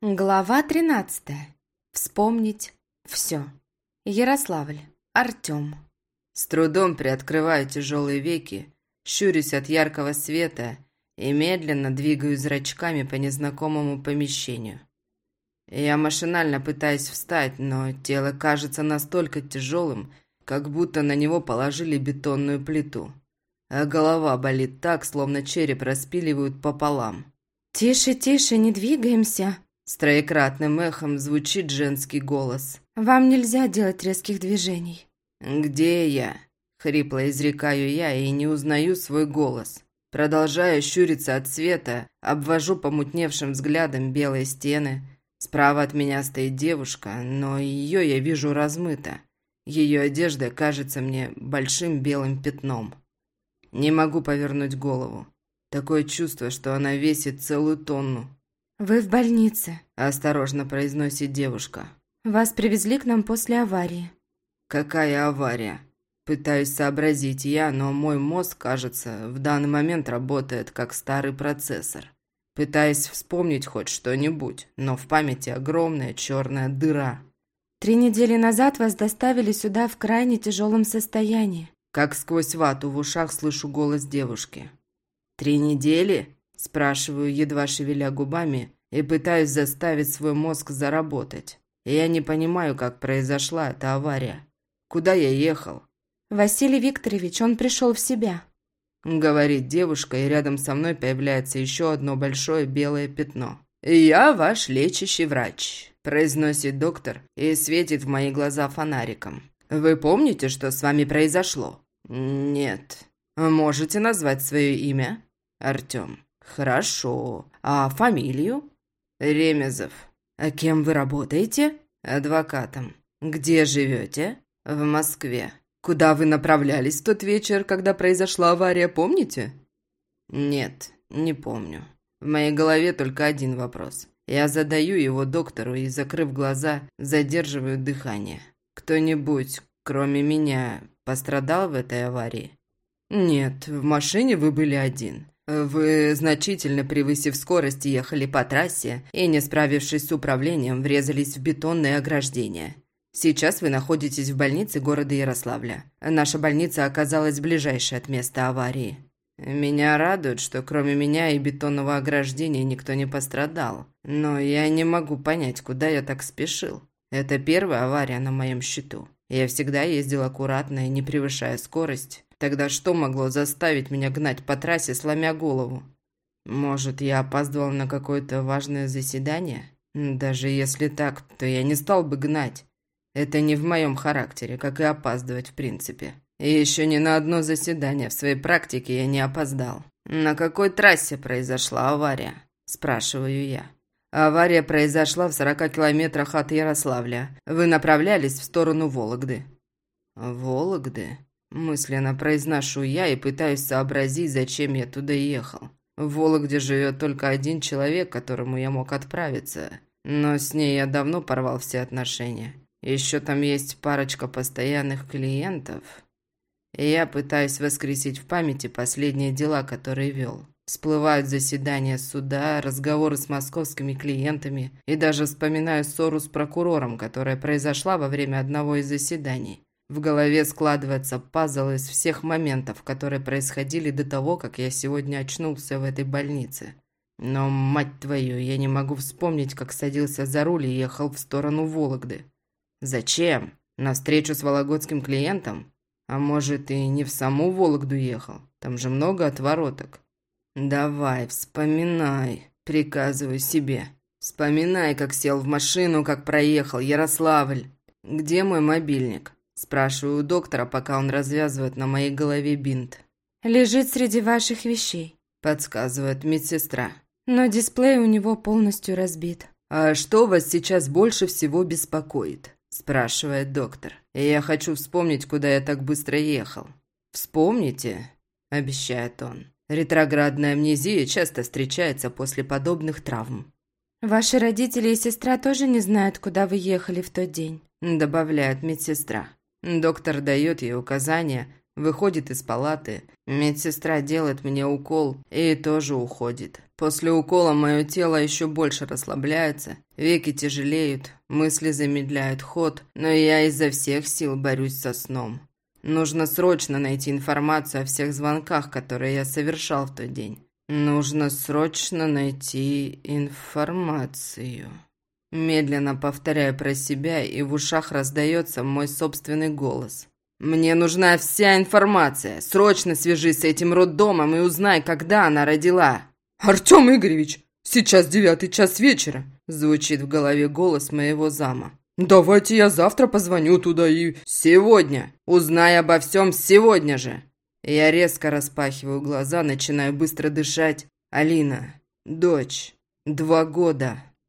Глава 13. Вспомнить все. Ярославль. Артем. С трудом приоткрываю тяжелые веки, щурюсь от яркого света и медленно двигаю зрачками по незнакомому помещению. Я машинально пытаюсь встать, но тело кажется настолько тяжелым, как будто на него положили бетонную плиту. А голова болит так, словно череп распиливают пополам. «Тише, тише, не двигаемся!» С троекратным эхом звучит женский голос. «Вам нельзя делать резких движений». «Где я?» – хрипло изрекаю я и не узнаю свой голос. Продолжаю щуриться от света, обвожу помутневшим взглядом белые стены. Справа от меня стоит девушка, но ее я вижу размыто. Ее одежда кажется мне большим белым пятном. Не могу повернуть голову. Такое чувство, что она весит целую тонну. «Вы в больнице», – осторожно произносит девушка. «Вас привезли к нам после аварии». «Какая авария?» Пытаюсь сообразить я, но мой мозг, кажется, в данный момент работает как старый процессор. Пытаюсь вспомнить хоть что-нибудь, но в памяти огромная черная дыра. «Три недели назад вас доставили сюда в крайне тяжелом состоянии». Как сквозь вату в ушах слышу голос девушки. «Три недели?» Спрашиваю, едва шевеля губами, и пытаюсь заставить свой мозг заработать. я не понимаю, как произошла эта авария. Куда я ехал? «Василий Викторович, он пришел в себя», — говорит девушка, и рядом со мной появляется еще одно большое белое пятно. «Я ваш лечащий врач», – произносит доктор и светит в мои глаза фонариком. «Вы помните, что с вами произошло?» «Нет». «Можете назвать свое имя?» «Артем». «Хорошо. А фамилию?» «Ремезов». «А кем вы работаете?» «Адвокатом». «Где живете?» «В Москве». «Куда вы направлялись в тот вечер, когда произошла авария, помните?» «Нет, не помню. В моей голове только один вопрос. Я задаю его доктору и, закрыв глаза, задерживаю дыхание. Кто-нибудь, кроме меня, пострадал в этой аварии?» «Нет, в машине вы были один. «Вы, значительно превысив скорость, ехали по трассе и, не справившись с управлением, врезались в бетонное ограждение. Сейчас вы находитесь в больнице города Ярославля. Наша больница оказалась ближайшей от места аварии. Меня радует, что кроме меня и бетонного ограждения никто не пострадал. Но я не могу понять, куда я так спешил. Это первая авария на моем счету. Я всегда ездил аккуратно и не превышая скорость. Тогда что могло заставить меня гнать по трассе, сломя голову? Может, я опаздывал на какое-то важное заседание? Даже если так, то я не стал бы гнать. Это не в моем характере, как и опаздывать в принципе. И еще ни на одно заседание в своей практике я не опоздал. «На какой трассе произошла авария?» – спрашиваю я. «Авария произошла в 40 километрах от Ярославля. Вы направлялись в сторону Вологды». «Вологды?» Мысленно произношу я и пытаюсь сообразить, зачем я туда ехал. В Вологде живет только один человек, которому я мог отправиться. Но с ней я давно порвал все отношения. Еще там есть парочка постоянных клиентов. И я пытаюсь воскресить в памяти последние дела, которые вел. Всплывают заседания суда, разговоры с московскими клиентами и даже вспоминаю ссору с прокурором, которая произошла во время одного из заседаний. В голове складывается пазл из всех моментов, которые происходили до того, как я сегодня очнулся в этой больнице. Но, мать твою, я не могу вспомнить, как садился за руль и ехал в сторону Вологды. Зачем? На встречу с вологодским клиентом? А может, и не в саму Вологду ехал? Там же много отвороток. Давай, вспоминай, приказываю себе. Вспоминай, как сел в машину, как проехал Ярославль. Где мой мобильник? Спрашиваю у доктора, пока он развязывает на моей голове бинт. «Лежит среди ваших вещей», – подсказывает медсестра. «Но дисплей у него полностью разбит». «А что вас сейчас больше всего беспокоит?» – спрашивает доктор. И я хочу вспомнить, куда я так быстро ехал. «Вспомните», – обещает он. Ретроградная амнезия часто встречается после подобных травм. «Ваши родители и сестра тоже не знают, куда вы ехали в тот день», – добавляет медсестра. Доктор дает ей указания, Выходит из палаты. Медсестра делает мне укол и тоже уходит. После укола мое тело еще больше расслабляется, веки тяжелеют, мысли замедляют ход, но я изо всех сил борюсь со сном. Нужно срочно найти информацию о всех звонках, которые я совершал в тот день. Нужно срочно найти информацию. Медленно повторяю про себя, и в ушах раздается мой собственный голос. «Мне нужна вся информация. Срочно свяжись с этим роддомом и узнай, когда она родила». «Артем Игоревич, сейчас девятый час вечера», звучит в голове голос моего зама. «Давайте я завтра позвоню туда и...» «Сегодня! Узнай обо всем сегодня же!» Я резко распахиваю глаза, начинаю быстро дышать. «Алина, дочь, два года,